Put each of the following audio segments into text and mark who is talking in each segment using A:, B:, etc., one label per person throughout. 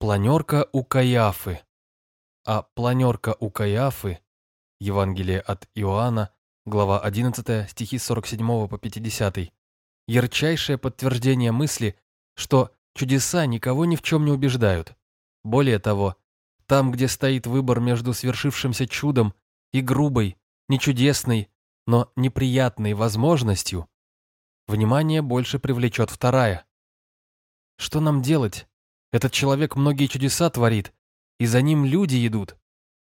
A: Планерка у Каиафы. А планерка у Каиафы, Евангелие от Иоанна, глава 11, стихи с 47 по 50, ярчайшее подтверждение мысли, что чудеса никого ни в чем не убеждают. Более того, там, где стоит выбор между свершившимся чудом и грубой, нечудесной, но неприятной возможностью, внимание больше привлечет вторая. Что нам делать, этот человек многие чудеса творит, и за ним люди идут.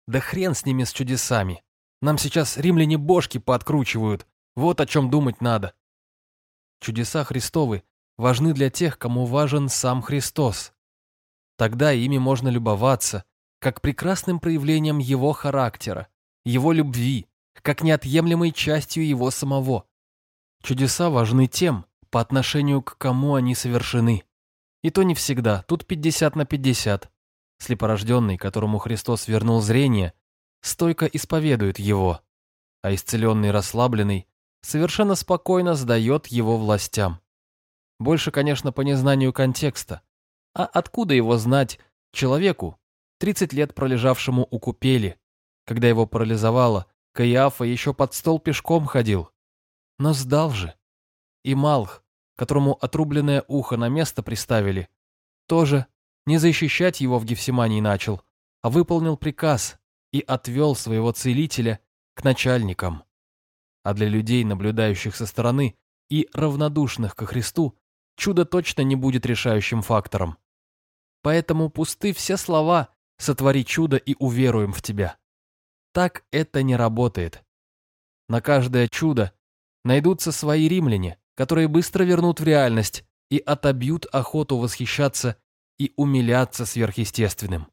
A: Да хрен с ними, с чудесами. Нам сейчас римляне бошки пооткручивают. Вот о чем думать надо. Чудеса Христовы важны для тех, кому важен сам Христос. Тогда ими можно любоваться, как прекрасным проявлением его характера, его любви, как неотъемлемой частью его самого. Чудеса важны тем, по отношению к кому они совершены. И то не всегда, тут 50 на 50. Слепорожденный, которому Христос вернул зрение, стойко исповедует его, а исцеленный расслабленный совершенно спокойно сдает его властям. Больше, конечно, по незнанию контекста. А откуда его знать человеку, 30 лет пролежавшему у купели, когда его парализовало, Каиафа еще под стол пешком ходил. Но сдал же. И Малх, которому отрубленное ухо на место приставили, тоже не защищать его в Гефсимании начал, а выполнил приказ и отвел своего целителя к начальникам. А для людей, наблюдающих со стороны и равнодушных ко Христу, чудо точно не будет решающим фактором. Поэтому пусты все слова «сотвори чудо и уверуем в тебя». Так это не работает. На каждое чудо найдутся свои римляне, которые быстро вернут в реальность и отобьют охоту восхищаться и умиляться сверхъестественным.